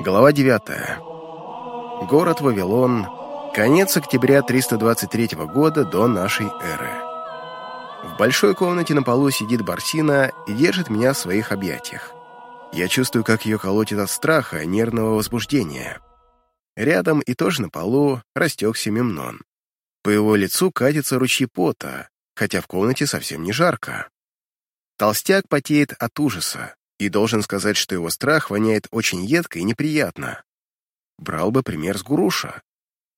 Глава 9. Город Вавилон. Конец октября 323 года до нашей эры. В большой комнате на полу сидит Барсина и держит меня в своих объятиях. Я чувствую, как ее колотит от страха, нервного возбуждения. Рядом и тоже на полу растекся мемнон. По его лицу катятся ручьи пота, хотя в комнате совсем не жарко. Толстяк потеет от ужаса и должен сказать, что его страх воняет очень едко и неприятно. Брал бы пример с Гуруша,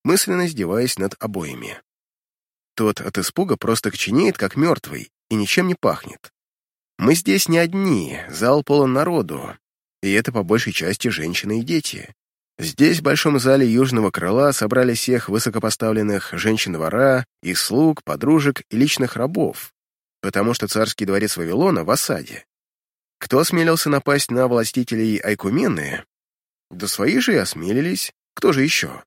мысленно издеваясь над обоими. Тот от испуга просто коченеет, как мертвый, и ничем не пахнет. Мы здесь не одни, зал полон народу, и это по большей части женщины и дети. Здесь, в большом зале южного крыла, собрали всех высокопоставленных женщин-двора, их слуг, подружек и личных рабов, потому что царский дворец Вавилона в осаде. Кто осмелился напасть на властителей Айкумены? Да свои же и осмелились. Кто же еще?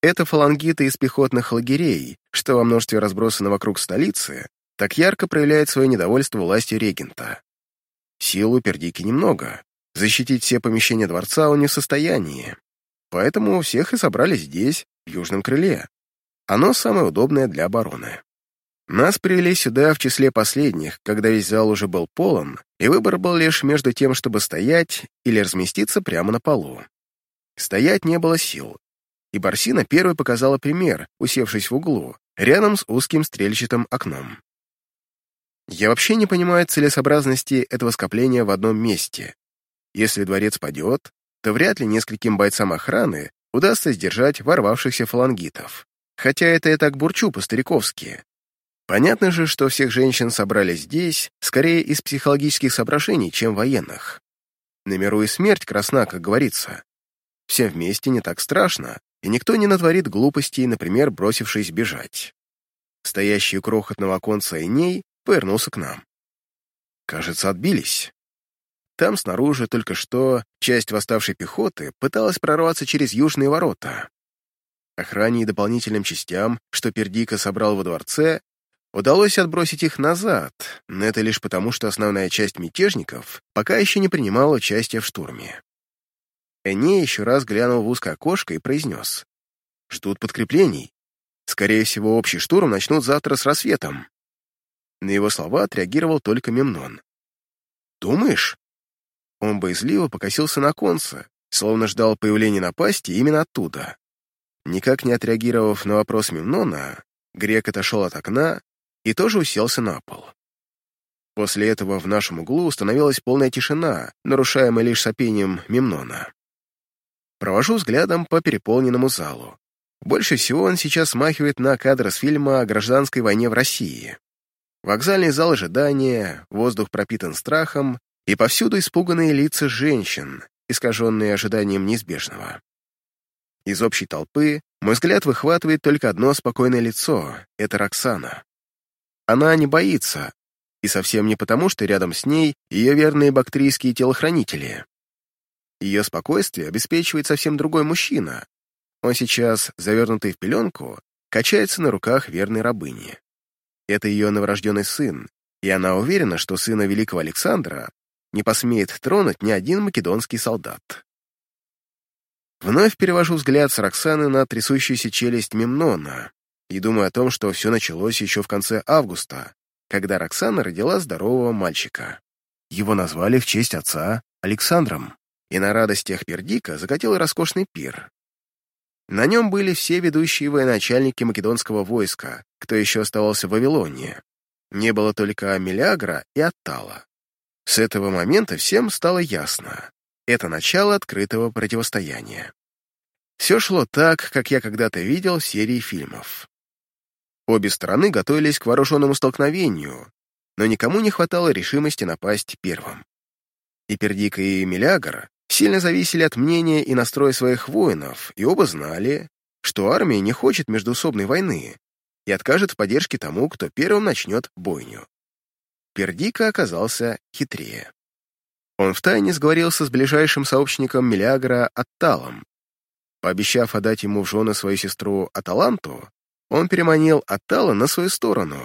Это фалангиты из пехотных лагерей, что во множестве разбросаны вокруг столицы, так ярко проявляет свое недовольство властью регента. Сил у Пердики немного. Защитить все помещения дворца он не в состоянии. Поэтому всех и собрали здесь, в южном крыле. Оно самое удобное для обороны. Нас привели сюда в числе последних, когда весь зал уже был полон, и выбор был лишь между тем, чтобы стоять или разместиться прямо на полу. Стоять не было сил, и Барсина первой показала пример, усевшись в углу, рядом с узким стрельчатым окном. Я вообще не понимаю целесообразности этого скопления в одном месте. Если дворец падет, то вряд ли нескольким бойцам охраны удастся сдержать ворвавшихся фалангитов. Хотя это я так бурчу по-стариковски. Понятно же, что всех женщин собрали здесь, скорее из психологических соображений, чем военных. На миру и смерть красна, как говорится. Все вместе не так страшно, и никто не натворит глупостей, например, бросившись бежать. Стоящий у крохотного оконца Эней повернулся к нам. Кажется, отбились. Там снаружи только что часть восставшей пехоты пыталась прорваться через южные ворота. Охране и дополнительным частям, что Пердика собрал во дворце, Удалось отбросить их назад, но это лишь потому, что основная часть мятежников пока еще не принимала участия в штурме. Эне еще раз глянул в узкое окошко и произнес. «Ждут подкреплений. Скорее всего, общий штурм начнут завтра с рассветом». На его слова отреагировал только Мемнон. «Думаешь?» Он боязливо покосился на конца, словно ждал появления напасти именно оттуда. Никак не отреагировав на вопрос Мемнона, Грек отошел от окна и тоже уселся на пол. После этого в нашем углу установилась полная тишина, нарушаемая лишь сопением Мемнона. Провожу взглядом по переполненному залу. Больше всего он сейчас смахивает на кадр с фильма о гражданской войне в России. Вокзальный зал ожидания, воздух пропитан страхом, и повсюду испуганные лица женщин, искаженные ожиданием неизбежного. Из общей толпы мой взгляд выхватывает только одно спокойное лицо — это Роксана. Она не боится, и совсем не потому, что рядом с ней ее верные бактрийские телохранители. Ее спокойствие обеспечивает совсем другой мужчина. Он сейчас, завернутый в пеленку, качается на руках верной рабыни. Это ее новорожденный сын, и она уверена, что сына великого Александра не посмеет тронуть ни один македонский солдат. Вновь перевожу взгляд с Роксаны на трясущуюся челюсть Мемнона, и думаю о том, что все началось еще в конце августа, когда Роксана родила здорового мальчика. Его назвали в честь отца Александром, и на радостях Пердика закатил роскошный пир. На нем были все ведущие военачальники македонского войска, кто еще оставался в Вавилоне. Не было только Мелиагра и Аттала. С этого момента всем стало ясно. Это начало открытого противостояния. Все шло так, как я когда-то видел в серии фильмов. Обе стороны готовились к вооруженному столкновению, но никому не хватало решимости напасть первым. И Пердика, и Милягар сильно зависели от мнения и настроя своих воинов, и оба знали, что армия не хочет междуусобной войны и откажет в поддержке тому, кто первым начнет бойню. Пердика оказался хитрее. Он втайне сговорился с ближайшим сообщником Милягра Атталом. Пообещав отдать ему в жены свою сестру Аталанту, он переманил Аттала на свою сторону.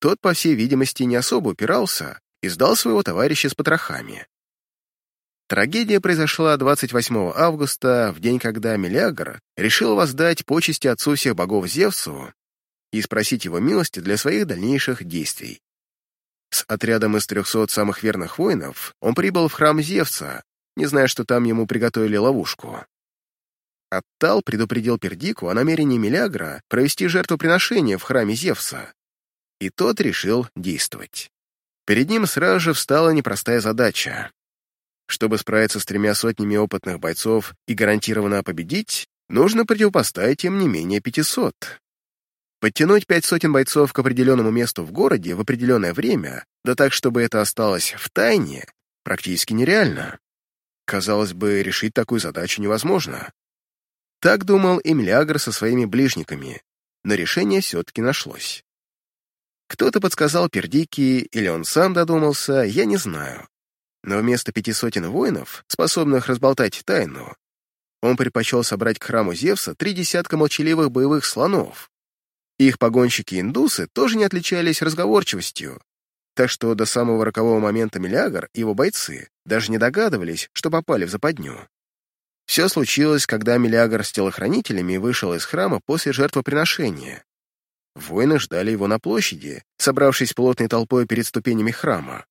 Тот, по всей видимости, не особо упирался и сдал своего товарища с потрохами. Трагедия произошла 28 августа, в день, когда Мелиагр решил воздать почести отцу всех богов Зевсу и спросить его милости для своих дальнейших действий. С отрядом из 300 самых верных воинов он прибыл в храм Зевса, не зная, что там ему приготовили ловушку. Аттал предупредил Пердику о намерении Мелиагра провести жертвоприношение в храме Зевса, и тот решил действовать. Перед ним сразу же встала непростая задача. Чтобы справиться с тремя сотнями опытных бойцов и гарантированно победить, нужно противопоставить им не менее 500. Подтянуть пять сотен бойцов к определенному месту в городе в определенное время, да так, чтобы это осталось в тайне, практически нереально. Казалось бы, решить такую задачу невозможно. Так думал и Млягр со своими ближниками, но решение все-таки нашлось. Кто-то подсказал Пердики, или он сам додумался, я не знаю. Но вместо пяти сотен воинов, способных разболтать тайну, он предпочел собрать к храму Зевса три десятка молчаливых боевых слонов. Их погонщики-индусы тоже не отличались разговорчивостью, так что до самого рокового момента Мелиагр и его бойцы даже не догадывались, что попали в западню. Все случилось, когда Мелиагр с телохранителями вышел из храма после жертвоприношения. Воины ждали его на площади, собравшись плотной толпой перед ступенями храма.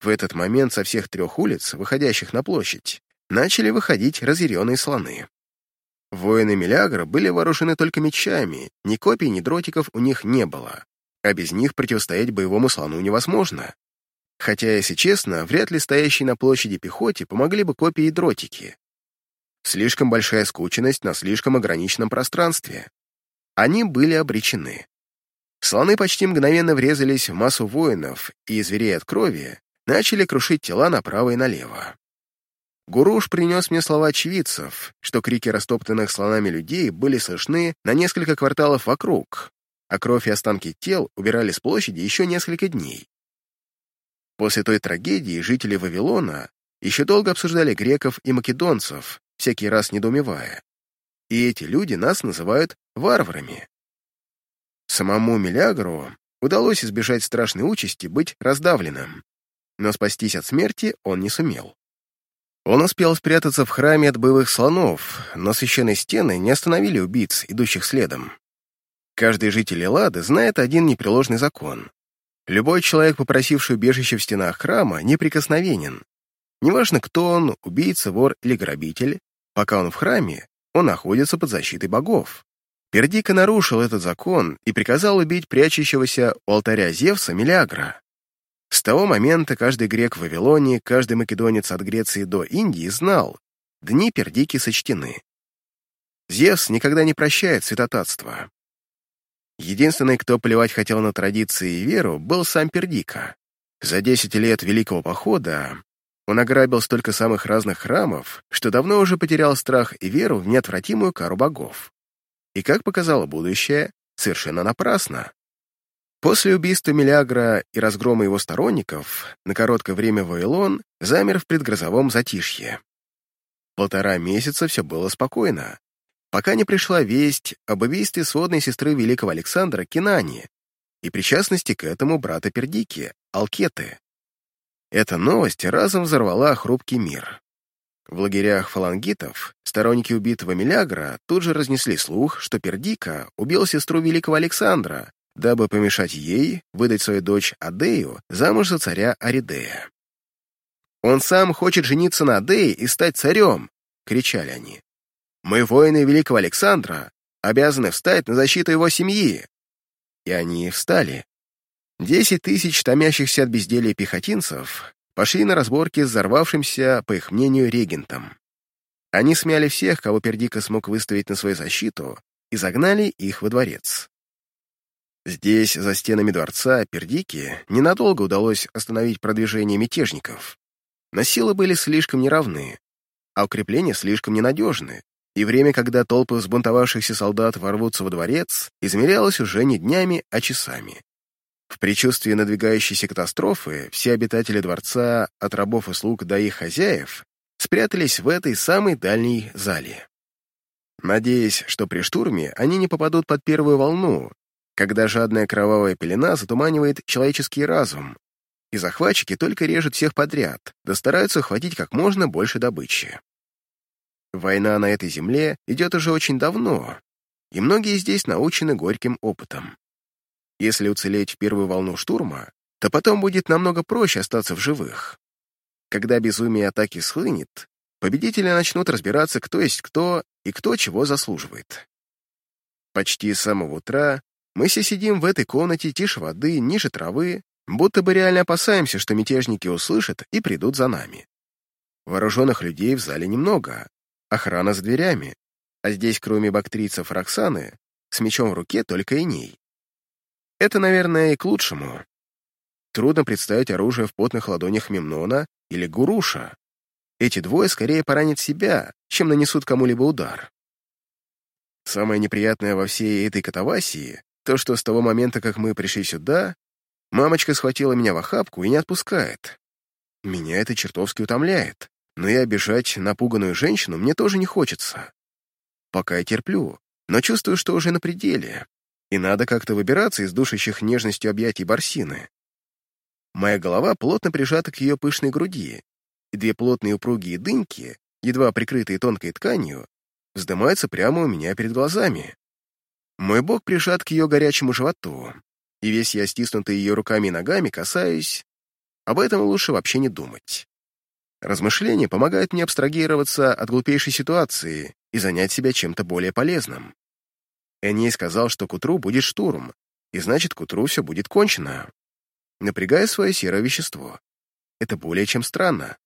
В этот момент со всех трех улиц, выходящих на площадь, начали выходить разъяренные слоны. Воины Мелиагра были вооружены только мечами, ни копий, ни дротиков у них не было, а без них противостоять боевому слону невозможно. Хотя, если честно, вряд ли стоящие на площади пехоте помогли бы копии и дротики. Слишком большая скученность на слишком ограниченном пространстве. Они были обречены. Слоны почти мгновенно врезались в массу воинов и, зверей от крови, начали крушить тела направо и налево. Гуруш принес мне слова очевидцев, что крики растоптанных слонами людей были слышны на несколько кварталов вокруг, а кровь и останки тел убирали с площади еще несколько дней. После той трагедии жители Вавилона еще долго обсуждали греков и македонцев, всякий раз недоумевая. И эти люди нас называют варварами. Самому Милягру удалось избежать страшной участи быть раздавленным, но спастись от смерти он не сумел. Он успел спрятаться в храме от боевых слонов, но священные стены не остановили убийц, идущих следом. Каждый житель Эллады знает один непреложный закон. Любой человек, попросивший убежище в стенах храма, неприкосновенен. Неважно, кто он, убийца, вор или грабитель, Пока он в храме, он находится под защитой богов. Пердика нарушил этот закон и приказал убить прячущегося у алтаря Зевса Мелиагра. С того момента каждый грек в Вавилоне, каждый македонец от Греции до Индии знал, дни Пердики сочтены. Зевс никогда не прощает святотатство. Единственный, кто плевать хотел на традиции и веру, был сам Пердика. За десять лет Великого Похода он ограбил столько самых разных храмов, что давно уже потерял страх и веру в неотвратимую кару богов. И, как показало будущее, совершенно напрасно. После убийства Мелиагра и разгрома его сторонников на короткое время Вавилон замер в предгрозовом затишье. Полтора месяца все было спокойно, пока не пришла весть об убийстве сводной сестры великого Александра Кинани и причастности к этому брата Пердики, Алкеты. Эта новость разом взорвала хрупкий мир. В лагерях фалангитов сторонники убитого Милягра тут же разнесли слух, что Пердика убил сестру великого Александра, дабы помешать ей выдать свою дочь Адею замуж за царя Аридея. «Он сам хочет жениться на Адее и стать царем!» — кричали они. «Мы, воины великого Александра, обязаны встать на защиту его семьи!» И они встали. Десять тысяч томящихся от безделия пехотинцев пошли на разборки с взорвавшимся, по их мнению, регентом. Они смяли всех, кого Пердика смог выставить на свою защиту, и загнали их во дворец. Здесь, за стенами дворца, Пердики ненадолго удалось остановить продвижение мятежников. Но силы были слишком неравны, а укрепления слишком ненадежны, и время, когда толпы взбунтовавшихся солдат ворвутся во дворец, измерялось уже не днями, а часами. В предчувствии надвигающейся катастрофы все обитатели дворца, от рабов и слуг до их хозяев, спрятались в этой самой дальней зале. Надеясь, что при штурме они не попадут под первую волну, когда жадная кровавая пелена затуманивает человеческий разум, и захватчики только режут всех подряд, да стараются охватить как можно больше добычи. Война на этой земле идет уже очень давно, и многие здесь научены горьким опытом. Если уцелеть в первую волну штурма, то потом будет намного проще остаться в живых. Когда безумие атаки схлынет, победители начнут разбираться, кто есть кто и кто чего заслуживает. Почти с самого утра мы все сидим в этой комнате тише воды, ниже травы, будто бы реально опасаемся, что мятежники услышат и придут за нами. Вооруженных людей в зале немного, охрана за дверями, а здесь, кроме бактрийцев Роксаны, с мечом в руке только и ней. Это, наверное, и к лучшему. Трудно представить оружие в потных ладонях Мемнона или Гуруша. Эти двое скорее поранят себя, чем нанесут кому-либо удар. Самое неприятное во всей этой катавасии — то, что с того момента, как мы пришли сюда, мамочка схватила меня в охапку и не отпускает. Меня это чертовски утомляет, но и обижать напуганную женщину мне тоже не хочется. Пока я терплю, но чувствую, что уже на пределе, и надо как-то выбираться из душащих нежностью объятий Барсины. Моя голова плотно прижата к ее пышной груди, и две плотные упругие дыньки, едва прикрытые тонкой тканью, вздымаются прямо у меня перед глазами. Мой бок прижат к ее горячему животу, и весь я стиснутый ее руками и ногами касаюсь. Об этом лучше вообще не думать. Размышления помогают мне абстрагироваться от глупейшей ситуации и занять себя чем-то более полезным. Эней сказал, что к утру будет штурм, и значит, к утру все будет кончено. Напрягая свое серое вещество. Это более чем странно.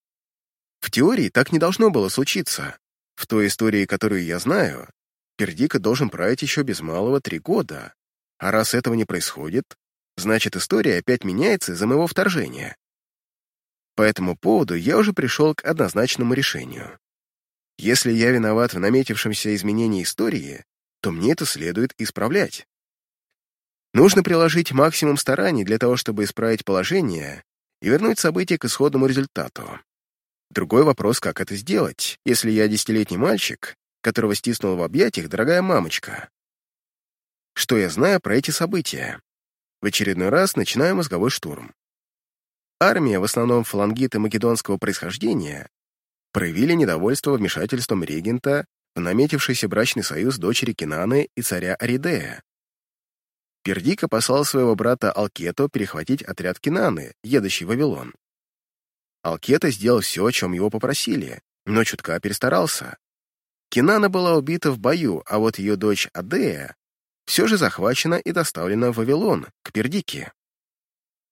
В теории так не должно было случиться. В той истории, которую я знаю, Пердика должен править еще без малого три года. А раз этого не происходит, значит, история опять меняется из-за моего вторжения. По этому поводу я уже пришел к однозначному решению. Если я виноват в наметившемся изменении истории, то мне это следует исправлять. Нужно приложить максимум стараний для того, чтобы исправить положение и вернуть события к исходному результату. Другой вопрос, как это сделать, если я десятилетний мальчик, которого стиснула в объятиях дорогая мамочка. Что я знаю про эти события? В очередной раз начинаю мозговой штурм. Армия, в основном фалангиты македонского происхождения, проявили недовольство вмешательством регента в наметившийся брачный союз дочери Кинаны и царя Аридея. Пердика послал своего брата Алкето перехватить отряд Кинаны, едущий в Вавилон. Алкета сделал все, о чем его попросили, но чутка перестарался. Кинана была убита в бою, а вот ее дочь Адея все же захвачена и доставлена в Вавилон, к Пердике.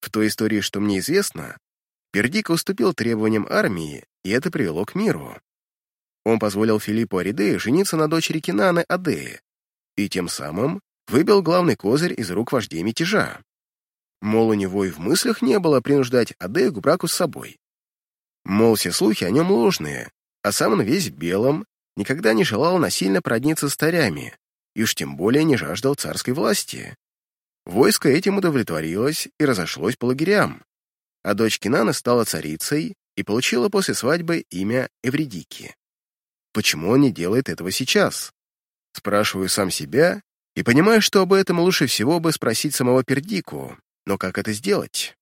В той истории, что мне известно, Пердика уступил требованиям армии, и это привело к миру. Он позволил Филиппу Аридею жениться на дочери Кинаны Адеи, и тем самым выбил главный козырь из рук вождей мятежа. Мол, у него и в мыслях не было принуждать Адею к браку с собой. Мол, все слухи о нем ложные, а сам он весь в белом, никогда не желал насильно продниться с старями, и уж тем более не жаждал царской власти. Войско этим удовлетворилось и разошлось по лагерям, а дочь Кинана стала царицей и получила после свадьбы имя Эвредики. Почему он не делает этого сейчас? Спрашиваю сам себя и понимаю, что об этом лучше всего бы спросить самого Пердику, но как это сделать?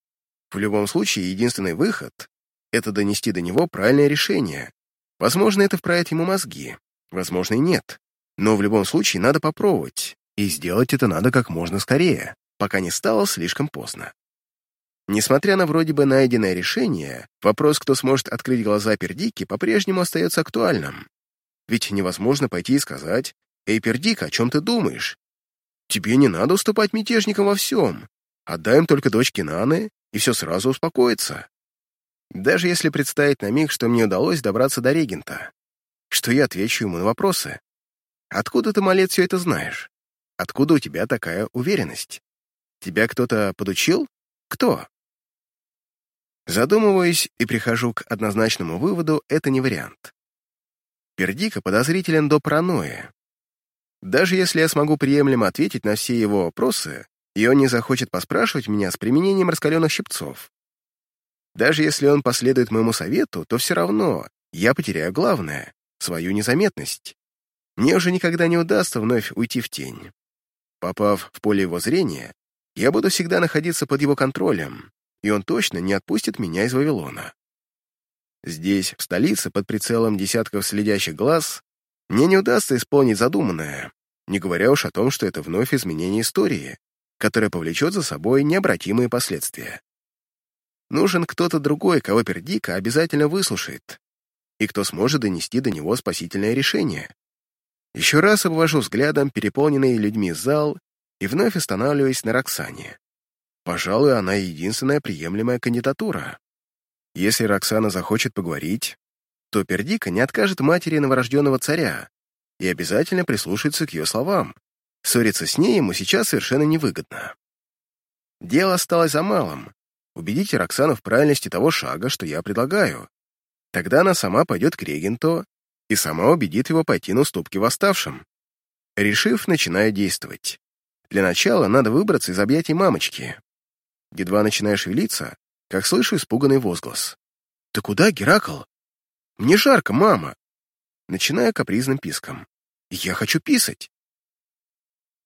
В любом случае, единственный выход — это донести до него правильное решение. Возможно, это вправит ему мозги, возможно, и нет. Но в любом случае надо попробовать, и сделать это надо как можно скорее, пока не стало слишком поздно. Несмотря на вроде бы найденное решение, вопрос, кто сможет открыть глаза Пердики, по-прежнему остается актуальным. Ведь невозможно пойти и сказать, «Эй, Пердик, о чем ты думаешь? Тебе не надо уступать мятежникам во всем. Отдай им только дочь Кинаны, и все сразу успокоится». Даже если представить на миг, что мне удалось добраться до регента, что я отвечу ему на вопросы. Откуда ты, малец, все это знаешь? Откуда у тебя такая уверенность? Тебя кто-то подучил? Кто? Задумываюсь и прихожу к однозначному выводу, это не вариант. Пердика подозрителен до паранойи. Даже если я смогу приемлемо ответить на все его вопросы, и он не захочет поспрашивать меня с применением раскаленных щипцов. Даже если он последует моему совету, то все равно я потеряю главное — свою незаметность. Мне уже никогда не удастся вновь уйти в тень. Попав в поле его зрения, я буду всегда находиться под его контролем, и он точно не отпустит меня из Вавилона. Здесь, в столице, под прицелом десятков следящих глаз, мне не удастся исполнить задуманное, не говоря уж о том, что это вновь изменение истории, которое повлечет за собой необратимые последствия. Нужен кто-то другой, кого Пердика обязательно выслушает, и кто сможет донести до него спасительное решение. Еще раз обвожу взглядом переполненный людьми зал и вновь останавливаюсь на Роксане. Пожалуй, она единственная приемлемая кандидатура. Если Роксана захочет поговорить, то Пердика не откажет матери новорожденного царя и обязательно прислушается к ее словам. Ссориться с ней ему сейчас совершенно невыгодно. Дело осталось за малым. Убедите Роксану в правильности того шага, что я предлагаю. Тогда она сама пойдет к регенту и сама убедит его пойти на уступки восставшим. Решив, начинаю действовать. Для начала надо выбраться из объятий мамочки. Едва начинаю шевелиться, как слышу испуганный возглас. «Ты куда, Геракл?» «Мне жарко, мама!» Начинаю капризным писком. «Я хочу писать!»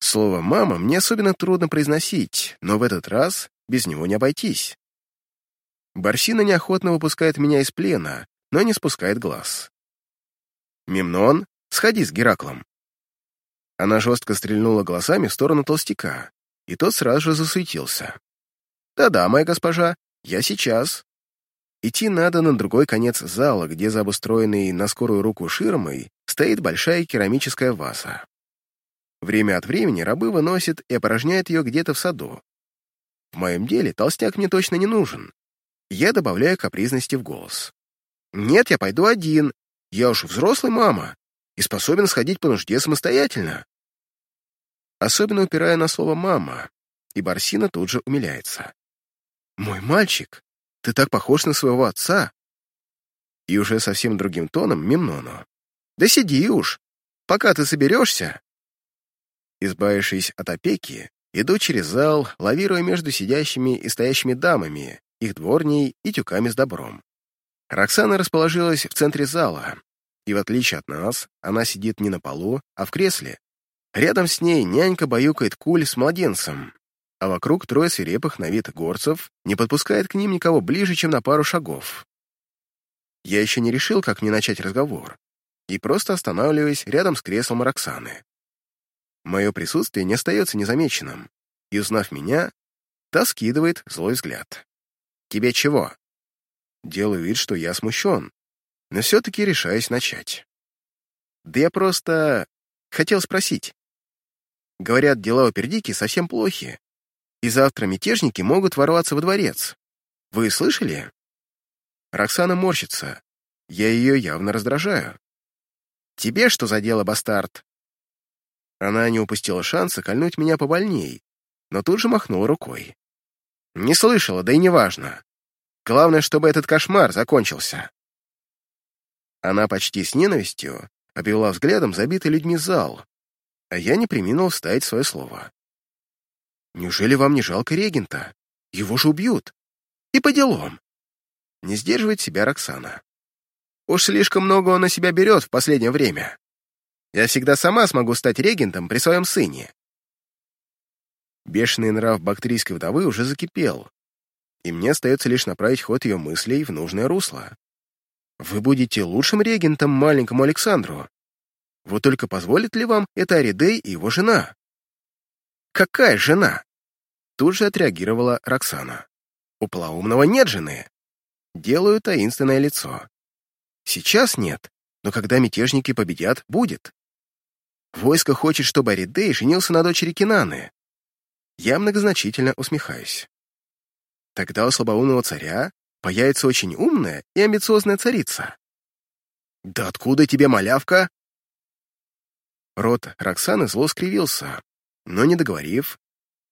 Слово «мама» мне особенно трудно произносить, но в этот раз без него не обойтись. Барсина неохотно выпускает меня из плена, но не спускает глаз. «Мемнон, сходи с Гераклом!» Она жестко стрельнула глазами в сторону толстяка, и тот сразу же засуетился. «Да-да, моя госпожа, я сейчас». Идти надо на другой конец зала, где за обустроенной на скорую руку ширмой стоит большая керамическая ваза. Время от времени рабы выносят и опорожняют ее где-то в саду. В моем деле толстяк мне точно не нужен. Я добавляю капризности в голос. «Нет, я пойду один. Я уж взрослый мама и способен сходить по нужде самостоятельно». Особенно упирая на слово «мама», и Барсина тут же умиляется. «Мой мальчик, ты так похож на своего отца!» И уже совсем другим тоном Мемнону. «Да сиди уж, пока ты соберешься!» Избавившись от опеки, иду через зал, лавируя между сидящими и стоящими дамами, их дворней и тюками с добром. Роксана расположилась в центре зала, и в отличие от нас, она сидит не на полу, а в кресле. Рядом с ней нянька баюкает куль с младенцем, а вокруг трое свирепых на вид горцев не подпускает к ним никого ближе, чем на пару шагов. Я еще не решил, как мне начать разговор, и просто останавливаюсь рядом с креслом Роксаны. Мое присутствие не остается незамеченным, и, узнав меня, та скидывает злой взгляд. «Тебе чего?» Делаю вид, что я смущен, но все-таки решаюсь начать. Да я просто хотел спросить. Говорят, дела у Пердики совсем плохи, и завтра мятежники могут ворваться во дворец. Вы слышали? Роксана морщится. Я ее явно раздражаю. Тебе что за дело, бастард? Она не упустила шанса кольнуть меня побольней, но тут же махнула рукой. Не слышала, да и неважно. Главное, чтобы этот кошмар закончился. Она почти с ненавистью обвела взглядом забитый людьми зал, а я не приминул вставить свое слово. Неужели вам не жалко регента? Его же убьют. И по делам. Не сдерживает себя Роксана. Уж слишком много он на себя берет в последнее время. Я всегда сама смогу стать регентом при своем сыне. Бешеный нрав бактрийской вдовы уже закипел, и мне остается лишь направить ход ее мыслей в нужное русло. Вы будете лучшим регентом маленькому Александру. Вот только позволит ли вам это Аридей и его жена? «Какая жена?» Тут же отреагировала Роксана. «У полоумного нет жены». Делаю таинственное лицо. «Сейчас нет, но когда мятежники победят, будет. Войско хочет, чтобы Аридей женился на дочери Кинаны». Я многозначительно усмехаюсь. Тогда у слабоумного царя появится очень умная и амбициозная царица. «Да откуда тебе малявка?» Рот Роксаны зло скривился, но, не договорив,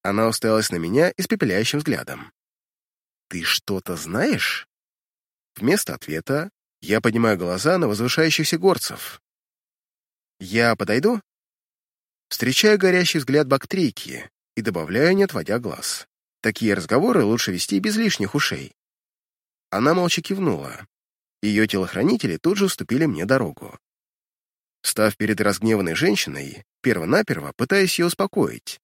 она уставилась на меня испепеляющим взглядом. «Ты что-то знаешь?» Вместо ответа я поднимаю глаза на возвышающихся горцев. «Я подойду?» Встречаю горящий взгляд бактрийки и добавляю, не отводя глаз. Такие разговоры лучше вести без лишних ушей. Она молча кивнула. Ее телохранители тут же уступили мне дорогу. Став перед разгневанной женщиной, перво-наперво пытаясь ее успокоить.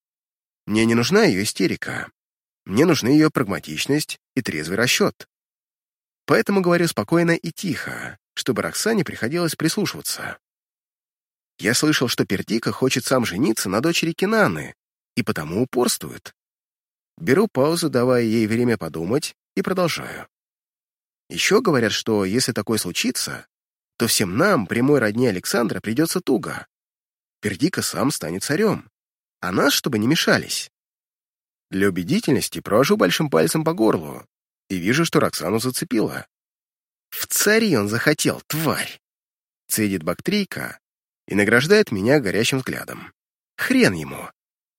Мне не нужна ее истерика. Мне нужны ее прагматичность и трезвый расчет. Поэтому говорю спокойно и тихо, чтобы Роксане приходилось прислушиваться. Я слышал, что Пердика хочет сам жениться на дочери Кинаны, и потому упорствует. Беру паузу, давая ей время подумать, и продолжаю. Еще говорят, что если такое случится, то всем нам, прямой родне Александра, придется туго. Пердика сам станет царем, а нас, чтобы не мешались. Для убедительности провожу большим пальцем по горлу и вижу, что Роксану зацепило. «В цари он захотел, тварь!» Цедит бактрийка и награждает меня горящим взглядом. «Хрен ему!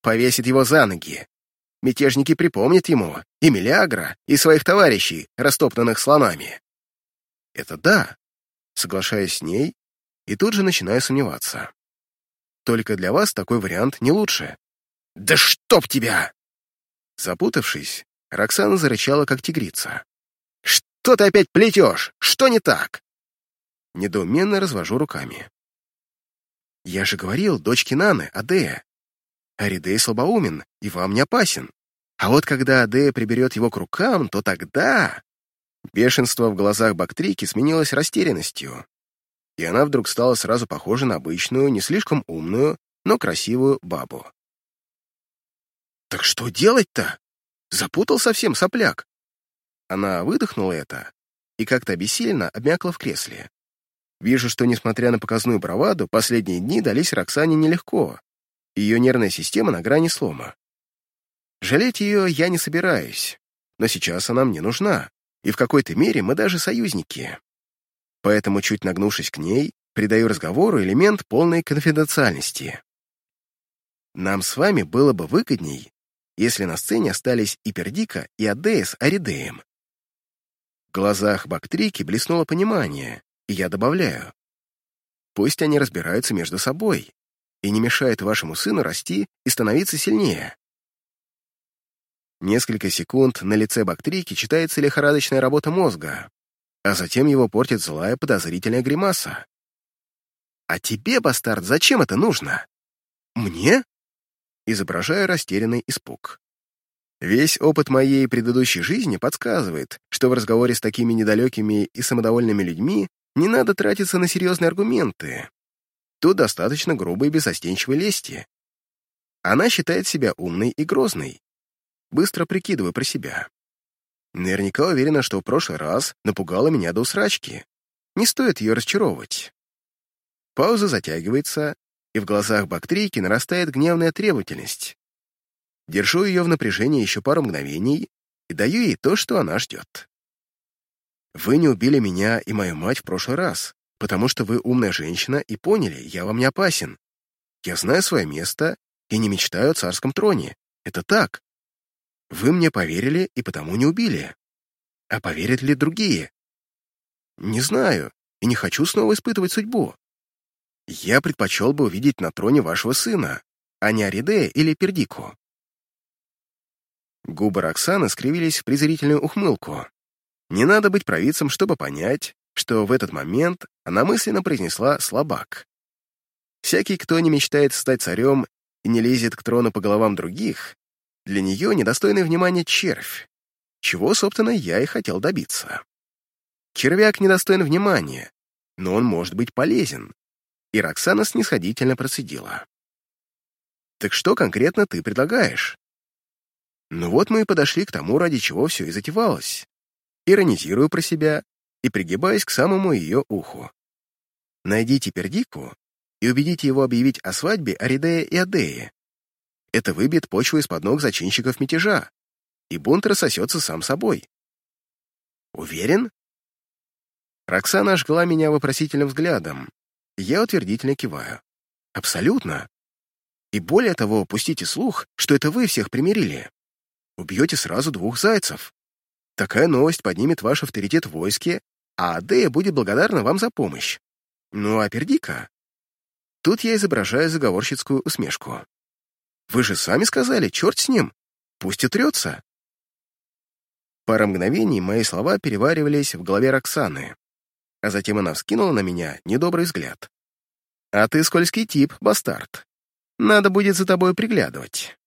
Повесит его за ноги! Мятежники припомнят ему и Мелиагра, и своих товарищей, растоптанных слонами!» «Это да!» Соглашаюсь с ней и тут же начинаю сомневаться. Только для вас такой вариант не лучше. «Да чтоб тебя!» Запутавшись, Роксана зарычала, как тигрица. «Что ты опять плетешь? Что не так?» Недоуменно развожу руками. «Я же говорил, дочь Наны, Адея. Аридей слабоумен и вам не опасен. А вот когда Адея приберет его к рукам, то тогда...» Бешенство в глазах Бактрики сменилось растерянностью, и она вдруг стала сразу похожа на обычную, не слишком умную, но красивую бабу. «Так что делать-то? Запутал совсем сопляк!» Она выдохнула это и как-то обессиленно обмякла в кресле. Вижу, что, несмотря на показную браваду, последние дни дались Роксане нелегко. Ее нервная система на грани слома. Жалеть ее я не собираюсь, но сейчас она мне нужна, и в какой-то мере мы даже союзники. Поэтому, чуть нагнувшись к ней, придаю разговору элемент полной конфиденциальности. Нам с вами было бы выгодней, если на сцене остались и Пердика, и Адея с Аридеем. В глазах Бактрики блеснуло понимание, и я добавляю. Пусть они разбираются между собой и не мешают вашему сыну расти и становиться сильнее. Несколько секунд на лице Бактрики читается лихорадочная работа мозга, а затем его портит злая подозрительная гримаса. «А тебе, бастард, зачем это нужно?» «Мне?» изображая растерянный испуг. Весь опыт моей предыдущей жизни подсказывает, что в разговоре с такими недалекими и самодовольными людьми не надо тратиться на серьезные аргументы. Тут достаточно грубой безостенчивой лести. Она считает себя умной и грозной. Быстро прикидываю про себя. Наверняка уверена, что в прошлый раз напугала меня до усрачки. Не стоит ее расчаровывать. Пауза затягивается, и в глазах бактрийки нарастает гневная требовательность. Держу ее в напряжении еще пару мгновений и даю ей то, что она ждет. Вы не убили меня и мою мать в прошлый раз, потому что вы умная женщина и поняли, я вам не опасен. Я знаю свое место и не мечтаю о царском троне. Это так. Вы мне поверили и потому не убили. А поверят ли другие? Не знаю и не хочу снова испытывать судьбу. Я предпочел бы увидеть на троне вашего сына, а не Аридея или Пердику». Губы Роксаны скривились в презрительную ухмылку. Не надо быть провидцем, чтобы понять, что в этот момент она мысленно произнесла «слабак». Всякий, кто не мечтает стать царем и не лезет к трону по головам других, для нее недостойный внимания червь, чего, собственно, я и хотел добиться. Червяк недостоин внимания, но он может быть полезен, и Роксана снисходительно процедила. «Так что конкретно ты предлагаешь?» Ну вот мы и подошли к тому, ради чего все и затевалось. Иронизирую про себя и пригибаюсь к самому ее уху. Найдите Пердику и убедите его объявить о свадьбе Аридея и Адеи. Это выбьет почву из-под ног зачинщиков мятежа, и бунт рассосется сам собой. Уверен? Роксана жгла меня вопросительным взглядом, я утвердительно киваю. Абсолютно. И более того, пустите слух, что это вы всех примирили. Убьете сразу двух зайцев. Такая новость поднимет ваш авторитет в войске, а Адея будет благодарна вам за помощь. Ну а перди-ка. Тут я изображаю заговорщицкую усмешку. Вы же сами сказали, черт с ним. Пусть утрется. Пара мгновений мои слова переваривались в голове Роксаны а затем она вскинула на меня недобрый взгляд. «А ты скользкий тип, бастард. Надо будет за тобой приглядывать».